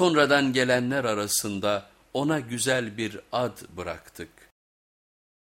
Sonradan gelenler arasında ona güzel bir ad bıraktık.